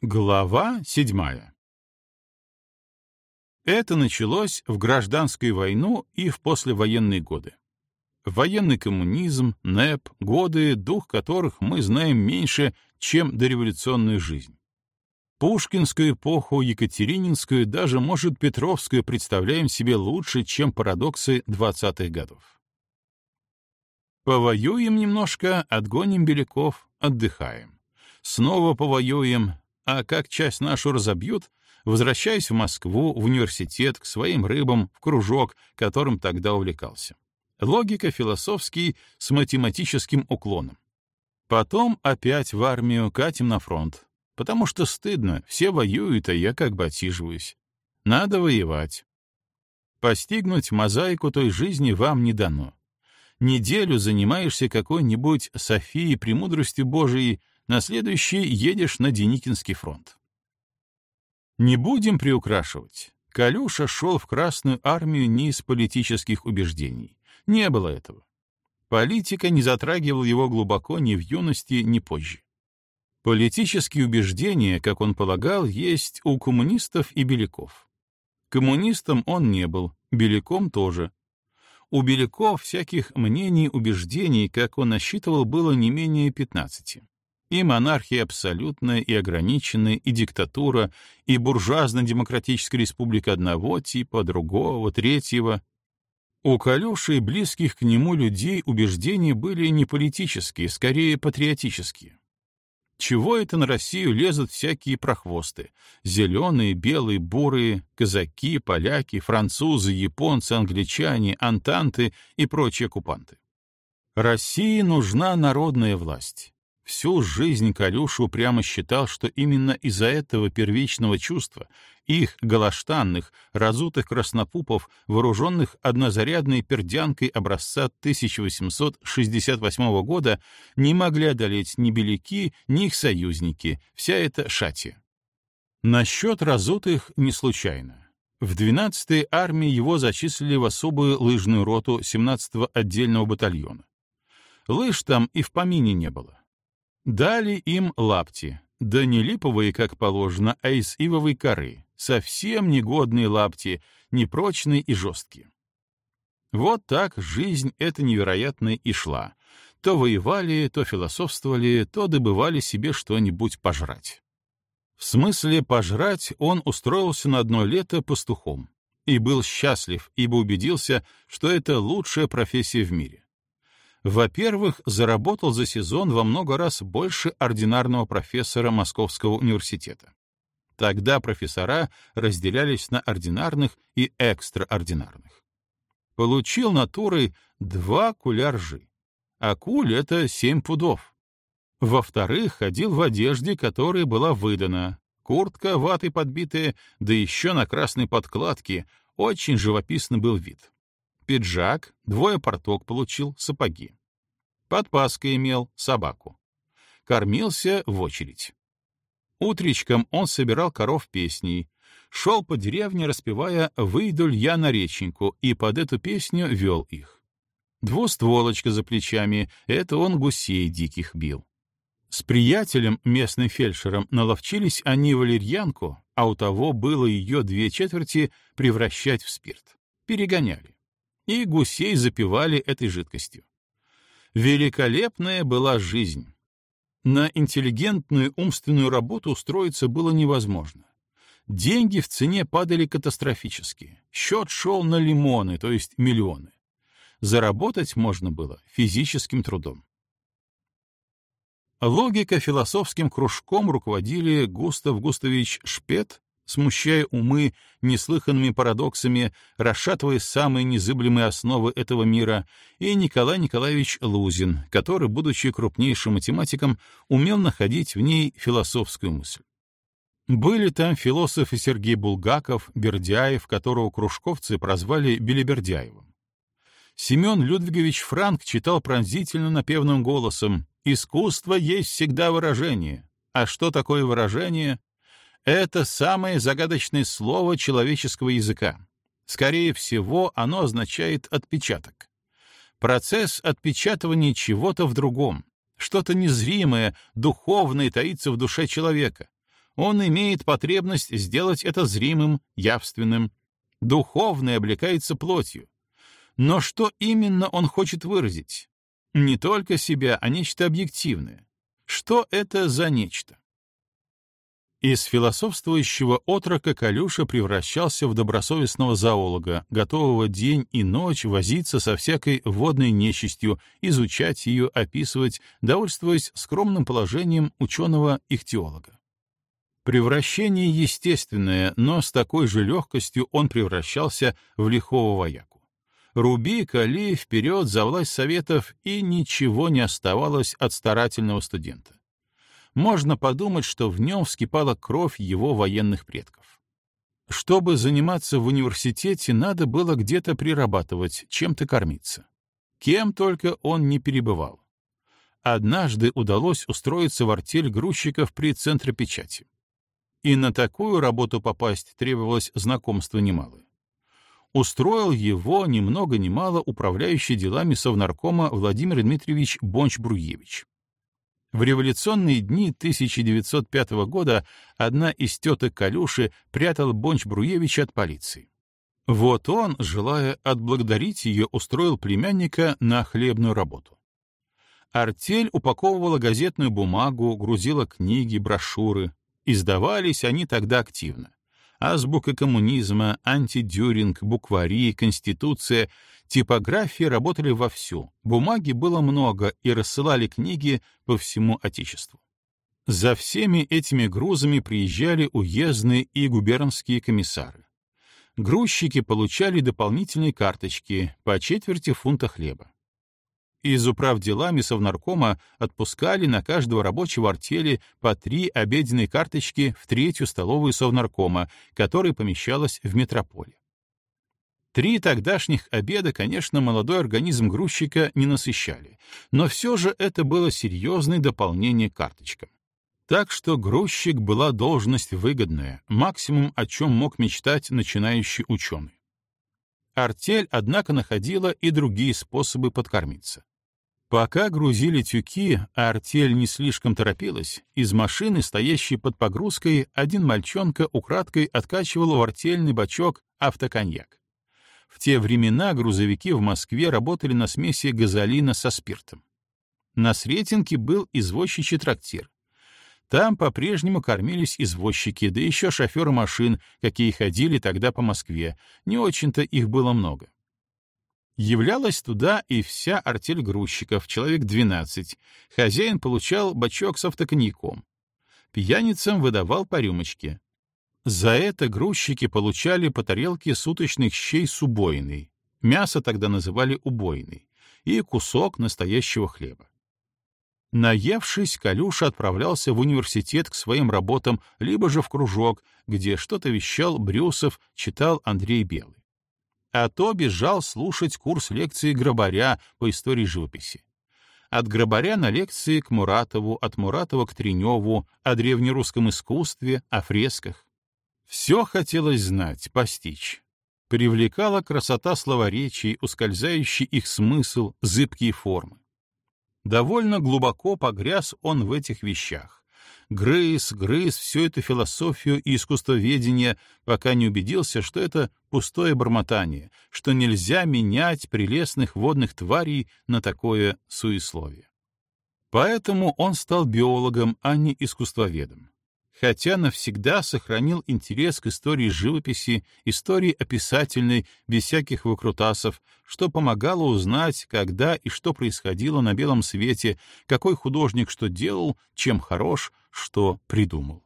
Глава седьмая Это началось в гражданскую войну и в послевоенные годы. Военный коммунизм, НЭП, годы, дух которых мы знаем меньше, чем дореволюционную жизнь. Пушкинскую эпоху, Екатерининскую, даже, может, Петровскую представляем себе лучше, чем парадоксы 20-х годов. Повоюем немножко, отгоним беляков, отдыхаем. Снова повоюем, а как часть нашу разобьют, возвращаясь в Москву, в университет, к своим рыбам, в кружок, которым тогда увлекался. Логика философский с математическим уклоном. Потом опять в армию катим на фронт. Потому что стыдно, все воюют, а я как бы отсиживаюсь. Надо воевать. Постигнуть мозаику той жизни вам не дано. Неделю занимаешься какой-нибудь Софией премудростью Божией, на следующий едешь на Деникинский фронт. Не будем приукрашивать. Калюша шел в Красную армию не из политических убеждений. Не было этого. Политика не затрагивала его глубоко ни в юности, ни позже. Политические убеждения, как он полагал, есть у коммунистов и беляков. Коммунистом он не был, беляком тоже. У беляков всяких мнений, убеждений, как он насчитывал, было не менее 15. И монархия абсолютная, и ограниченная, и диктатура, и буржуазно-демократическая республика одного типа, другого, третьего. У Калюши и близких к нему людей убеждения были не политические, скорее патриотические. Чего это на Россию лезут всякие прохвосты? Зеленые, белые, бурые, казаки, поляки, французы, японцы, англичане, антанты и прочие оккупанты. России нужна народная власть. Всю жизнь Калюша упрямо считал, что именно из-за этого первичного чувства их, галаштанных, разутых краснопупов, вооруженных однозарядной пердянкой образца 1868 года, не могли одолеть ни беляки, ни их союзники, вся эта шати. Насчет разутых не случайно. В 12-й армии его зачислили в особую лыжную роту 17-го отдельного батальона. Лыж там и в помине не было. Дали им лапти, да не липовые, как положено, а из ивовой коры, совсем негодные лапти, непрочные и жесткие. Вот так жизнь эта невероятная и шла. То воевали, то философствовали, то добывали себе что-нибудь пожрать. В смысле пожрать он устроился на одно лето пастухом и был счастлив, ибо убедился, что это лучшая профессия в мире. Во-первых, заработал за сезон во много раз больше ординарного профессора Московского университета. Тогда профессора разделялись на ординарных и экстраординарных. Получил натурой два куля ржи, а куль — это семь пудов. Во-вторых, ходил в одежде, которая была выдана, куртка ватой подбитая, да еще на красной подкладке, очень живописный был вид пиджак, двое порток получил, сапоги. Подпаска имел, собаку. Кормился в очередь. Утречком он собирал коров песней, шел по деревне, распевая «Выйду я на реченьку», и под эту песню вел их. Двустволочка за плечами — это он гусей диких бил. С приятелем, местным фельдшером, наловчились они валерьянку, а у того было ее две четверти превращать в спирт. Перегоняли и гусей запивали этой жидкостью. Великолепная была жизнь. На интеллигентную умственную работу устроиться было невозможно. Деньги в цене падали катастрофически. Счет шел на лимоны, то есть миллионы. Заработать можно было физическим трудом. Логика философским кружком руководили Густав Густавич Шпет смущая умы неслыханными парадоксами, расшатывая самые незыблемые основы этого мира, и Николай Николаевич Лузин, который, будучи крупнейшим математиком, умел находить в ней философскую мысль. Были там философы Сергей Булгаков, Бердяев, которого кружковцы прозвали Белибердяевым. Семен Людвигович Франк читал пронзительно напевным голосом «Искусство есть всегда выражение». А что такое выражение? Это самое загадочное слово человеческого языка. Скорее всего, оно означает отпечаток. Процесс отпечатывания чего-то в другом. Что-то незримое, духовное таится в душе человека. Он имеет потребность сделать это зримым, явственным. Духовное облекается плотью. Но что именно он хочет выразить? Не только себя, а нечто объективное. Что это за нечто? Из философствующего отрока Калюша превращался в добросовестного зоолога, готового день и ночь возиться со всякой водной нечистью, изучать ее, описывать, довольствуясь скромным положением ученого-ихтиолога. Превращение естественное, но с такой же легкостью он превращался в лихого вояку. Руби, кали, вперед за власть советов, и ничего не оставалось от старательного студента можно подумать, что в нем вскипала кровь его военных предков. Чтобы заниматься в университете, надо было где-то прирабатывать, чем-то кормиться. Кем только он не перебывал. Однажды удалось устроиться в артель грузчиков при центре печати. И на такую работу попасть требовалось знакомство немалое. Устроил его ни много ни мало управляющий делами Совнаркома Владимир Дмитриевич Бонч-Бруевич. В революционные дни 1905 года одна из теток Калюши прятала Бонч Бруевича от полиции. Вот он, желая отблагодарить ее, устроил племянника на хлебную работу. Артель упаковывала газетную бумагу, грузила книги, брошюры. Издавались они тогда активно азбука коммунизма, антидюринг, буквари, конституция, типографии работали вовсю, бумаги было много и рассылали книги по всему Отечеству. За всеми этими грузами приезжали уездные и губернские комиссары. Грузчики получали дополнительные карточки по четверти фунта хлеба. Из управ делами Совнаркома отпускали на каждого рабочего артели по три обеденные карточки в третью столовую Совнаркома, которая помещалась в метрополе. Три тогдашних обеда, конечно, молодой организм грузчика не насыщали, но все же это было серьезное дополнение карточкам. Так что грузчик была должность выгодная, максимум, о чем мог мечтать начинающий ученый. Артель, однако, находила и другие способы подкормиться. Пока грузили тюки, а артель не слишком торопилась, из машины, стоящей под погрузкой, один мальчонка украдкой откачивал в артельный бачок автоконьяк. В те времена грузовики в Москве работали на смеси газолина со спиртом. На Сретенке был извозчичий трактир. Там по-прежнему кормились извозчики, да еще шоферы машин, какие ходили тогда по Москве. Не очень-то их было много. Являлась туда и вся артель грузчиков, человек 12. Хозяин получал бачок с автоконьяком. Пьяницам выдавал по рюмочке. За это грузчики получали по тарелке суточных щей с убойной. Мясо тогда называли убойной. И кусок настоящего хлеба. Наевшись, Калюша отправлялся в университет к своим работам, либо же в кружок, где что-то вещал Брюсов, читал Андрей Белый а то бежал слушать курс лекции Грабаря по истории живописи. От Грабаря на лекции к Муратову, от Муратова к Треневу, о древнерусском искусстве, о фресках. Все хотелось знать, постичь. Привлекала красота словоречий, ускользающий их смысл, зыбкие формы. Довольно глубоко погряз он в этих вещах грыз, грыз всю эту философию и искусствоведение, пока не убедился, что это пустое бормотание, что нельзя менять прелестных водных тварей на такое суесловие. Поэтому он стал биологом, а не искусствоведом. Хотя навсегда сохранил интерес к истории живописи, истории описательной, без всяких выкрутасов, что помогало узнать, когда и что происходило на белом свете, какой художник что делал, чем хорош, что придумал.